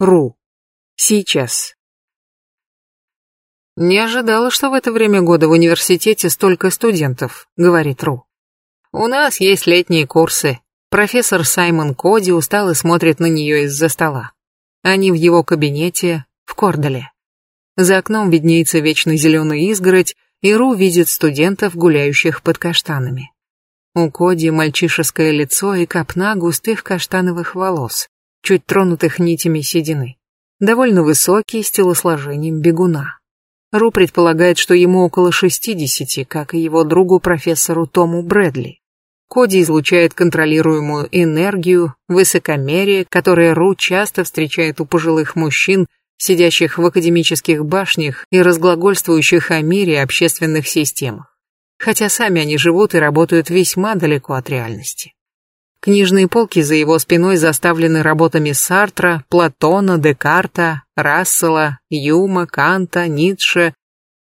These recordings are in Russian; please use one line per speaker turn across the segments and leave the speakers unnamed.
Ру. Сейчас. «Не ожидала, что в это время года в университете столько студентов», — говорит Ру. «У нас есть летние курсы». Профессор Саймон Коди устал и смотрит на нее из-за стола. Они в его кабинете в Кордале. За окном виднеется вечно зеленая изгородь, и Ру видит студентов, гуляющих под каштанами. У Коди мальчишеское лицо и копна густых каштановых волос чуть тронутых нитями седины. Довольно высокий, с телосложением бегуна. Ру предполагает, что ему около 60, как и его другу профессору Тому Брэдли. Коди излучает контролируемую энергию, высокомерие, которое Ру часто встречает у пожилых мужчин, сидящих в академических башнях и разглагольствующих о мире и общественных системах. Хотя сами они живут и работают весьма далеко от реальности. Книжные полки за его спиной заставлены работами Сартра, Платона, Декарта, Рассела, Юма, Канта, Ницше,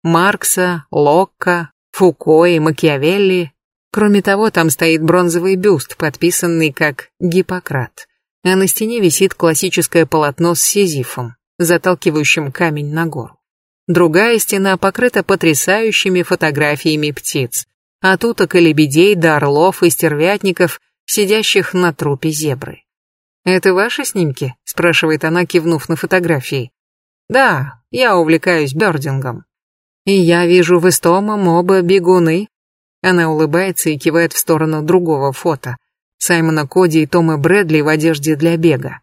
Маркса, Локка, Фуко и Макиавелли. Кроме того, там стоит бронзовый бюст, подписанный как «Гиппократ», а на стене висит классическое полотно с Сизифом, заталкивающим камень на гору. Другая стена покрыта потрясающими фотографиями птиц, от уток и лебедей до орлов и стервятников – сидящих на трупе зебры. «Это ваши снимки?» — спрашивает она, кивнув на фотографии. «Да, я увлекаюсь бердингом. И я вижу в Истомом оба бегуны». Она улыбается и кивает в сторону другого фото. Саймона Коди и Тома Брэдли в одежде для бега.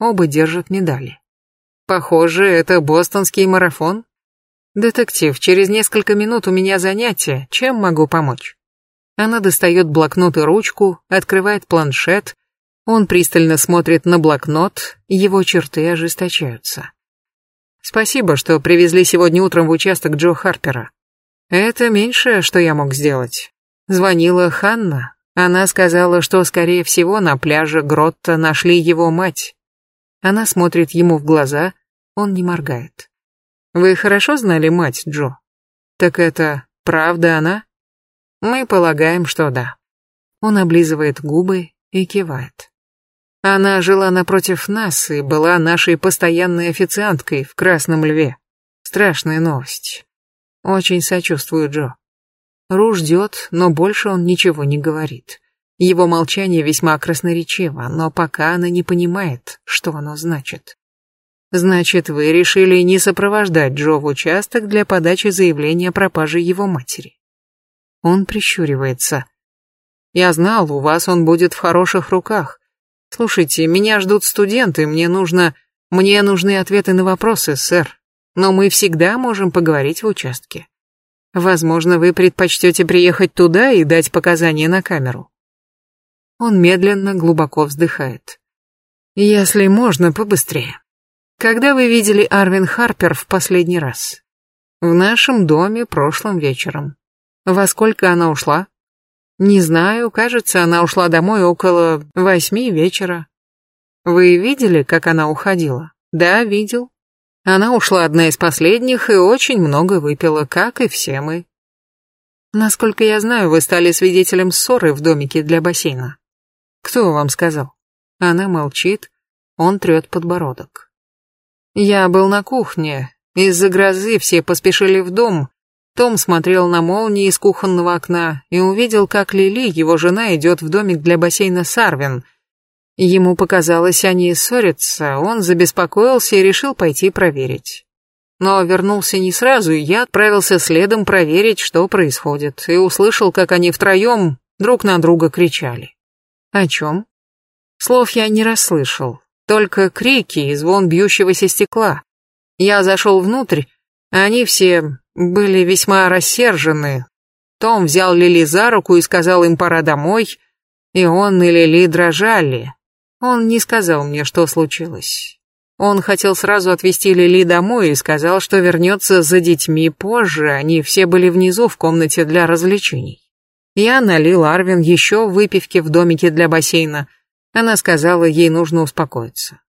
Оба держат медали. «Похоже, это бостонский марафон?» «Детектив, через несколько минут у меня занятие. Чем могу помочь?» Она достает блокнот и ручку, открывает планшет. Он пристально смотрит на блокнот, его черты ожесточаются. «Спасибо, что привезли сегодня утром в участок Джо Харпера. Это меньшее, что я мог сделать. Звонила Ханна. Она сказала, что, скорее всего, на пляже Гротта нашли его мать. Она смотрит ему в глаза, он не моргает. Вы хорошо знали мать Джо? Так это правда она? Мы полагаем, что да. Он облизывает губы и кивает. Она жила напротив нас и была нашей постоянной официанткой в Красном Льве. Страшная новость. Очень сочувствую Джо. Ру ждет, но больше он ничего не говорит. Его молчание весьма красноречиво, но пока она не понимает, что оно значит. Значит, вы решили не сопровождать Джо в участок для подачи заявления о пропаже его матери. Он прищуривается. «Я знал, у вас он будет в хороших руках. Слушайте, меня ждут студенты, мне нужно... Мне нужны ответы на вопросы, сэр. Но мы всегда можем поговорить в участке. Возможно, вы предпочтете приехать туда и дать показания на камеру». Он медленно, глубоко вздыхает. «Если можно, побыстрее. Когда вы видели Арвин Харпер в последний раз?» «В нашем доме прошлым вечером». Во сколько она ушла? Не знаю, кажется, она ушла домой около восьми вечера. Вы видели, как она уходила? Да, видел. Она ушла одна из последних и очень много выпила, как и все мы. Насколько я знаю, вы стали свидетелем ссоры в домике для бассейна. Кто вам сказал? Она молчит, он трет подбородок. Я был на кухне. Из-за грозы все поспешили в дом, том смотрел на молнии из кухонного окна и увидел, как Лили, его жена, идет в домик для бассейна Сарвин. Ему показалось, они ссорятся, он забеспокоился и решил пойти проверить. Но вернулся не сразу, и я отправился следом проверить, что происходит, и услышал, как они втроем друг на друга кричали. О чем? Слов я не расслышал, только крики и звон бьющегося стекла. Я зашел внутрь, а они все были весьма рассержены. Том взял Лили за руку и сказал им «пора домой», и он и Лили дрожали. Он не сказал мне, что случилось. Он хотел сразу отвезти Лили домой и сказал, что вернется за детьми позже, они все были внизу в комнате для развлечений. Я налил Арвин еще выпивки в домике для бассейна. Она сказала, ей нужно успокоиться.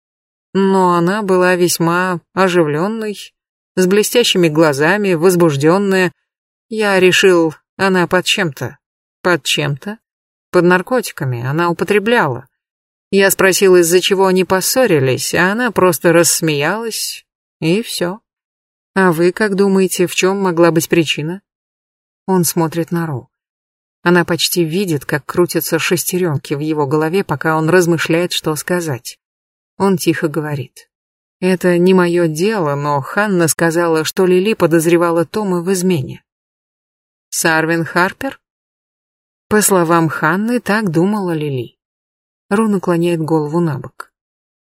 Но она была весьма оживленной с блестящими глазами, возбужденная. Я решил, она под чем-то. Под чем-то? Под наркотиками она употребляла. Я спросил, из-за чего они поссорились, а она просто рассмеялась, и все. А вы как думаете, в чем могла быть причина? Он смотрит на Ру. Она почти видит, как крутятся шестеренки в его голове, пока он размышляет, что сказать. Он тихо говорит. Это не мое дело, но Ханна сказала, что Лили подозревала Тома в измене. Сарвин Харпер? По словам Ханны, так думала Лили. Ру наклоняет голову на бок.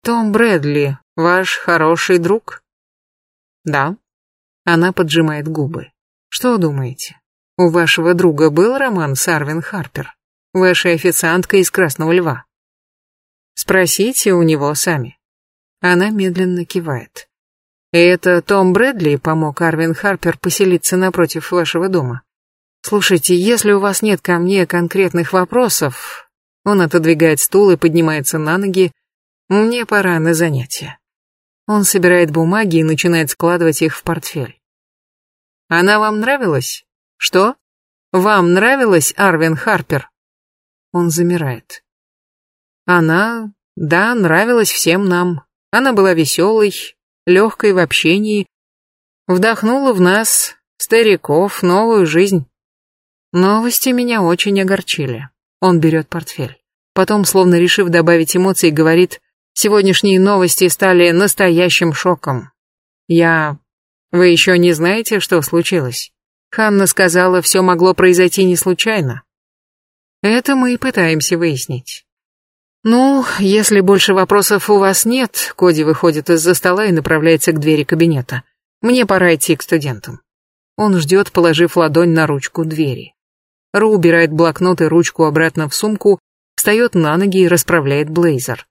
Том Брэдли, ваш хороший друг? Да. Она поджимает губы. Что думаете? У вашего друга был роман с Арвин Харпер? Ваша официантка из Красного Льва? Спросите у него сами. Она медленно кивает. «И это Том Брэдли помог Арвин Харпер поселиться напротив вашего дома?» «Слушайте, если у вас нет ко мне конкретных вопросов...» Он отодвигает стул и поднимается на ноги. «Мне пора на занятия». Он собирает бумаги и начинает складывать их в портфель. «Она вам нравилась?» «Что? Вам нравилась Арвин Харпер?» Он замирает. «Она... да, нравилась всем нам», она была веселой, легкой в общении, вдохнула в нас, стариков, новую жизнь. Новости меня очень огорчили. Он берет портфель. Потом, словно решив добавить эмоций, говорит, сегодняшние новости стали настоящим шоком. Я... Вы еще не знаете, что случилось? Ханна сказала, все могло произойти не случайно. Это мы и пытаемся выяснить. «Ну, если больше вопросов у вас нет», — Коди выходит из-за стола и направляется к двери кабинета. «Мне пора идти к студентам». Он ждет, положив ладонь на ручку двери. Ру убирает блокнот и ручку обратно в сумку, встает на ноги и расправляет блейзер.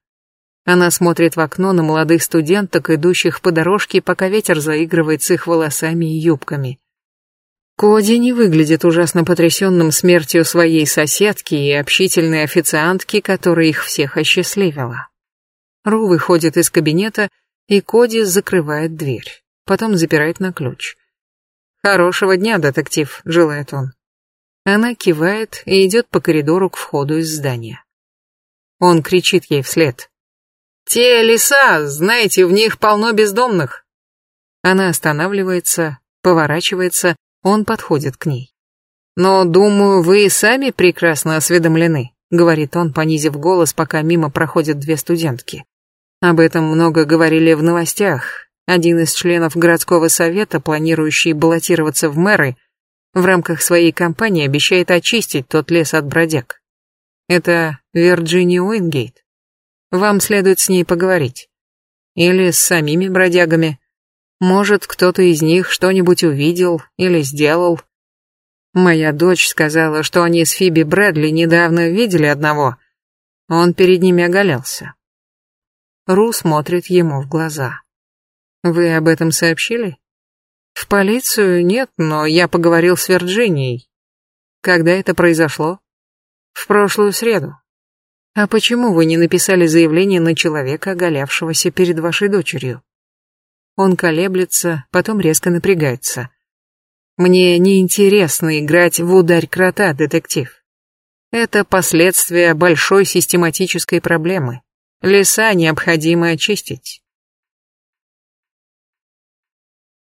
Она смотрит в окно на молодых студенток, идущих по дорожке, пока ветер заигрывает с их волосами и юбками. Коди не выглядит ужасно потрясенным смертью своей соседки и общительной официантки, которая их всех осчастливила. Ру выходит из кабинета, и Коди закрывает дверь, потом запирает на ключ. «Хорошего дня, детектив», — желает он. Она кивает и идет по коридору к входу из здания. Он кричит ей вслед. «Те леса, знаете, в них полно бездомных!» Она останавливается, поворачивается он подходит к ней. «Но, думаю, вы и сами прекрасно осведомлены», — говорит он, понизив голос, пока мимо проходят две студентки. Об этом много говорили в новостях. Один из членов городского совета, планирующий баллотироваться в мэры, в рамках своей кампании обещает очистить тот лес от бродяг. Это Вирджиния Уингейт. Вам следует с ней поговорить. Или с самими бродягами. Может, кто-то из них что-нибудь увидел или сделал. Моя дочь сказала, что они с Фиби Брэдли недавно видели одного. Он перед ними оголялся. Ру смотрит ему в глаза. Вы об этом сообщили? В полицию нет, но я поговорил с Вирджинией. Когда это произошло? В прошлую среду. А почему вы не написали заявление на человека, оголявшегося перед вашей дочерью? Он колеблется, потом резко напрягается. Мне не интересно играть в ударь крота, детектив. Это последствия большой систематической проблемы. Леса необходимо очистить.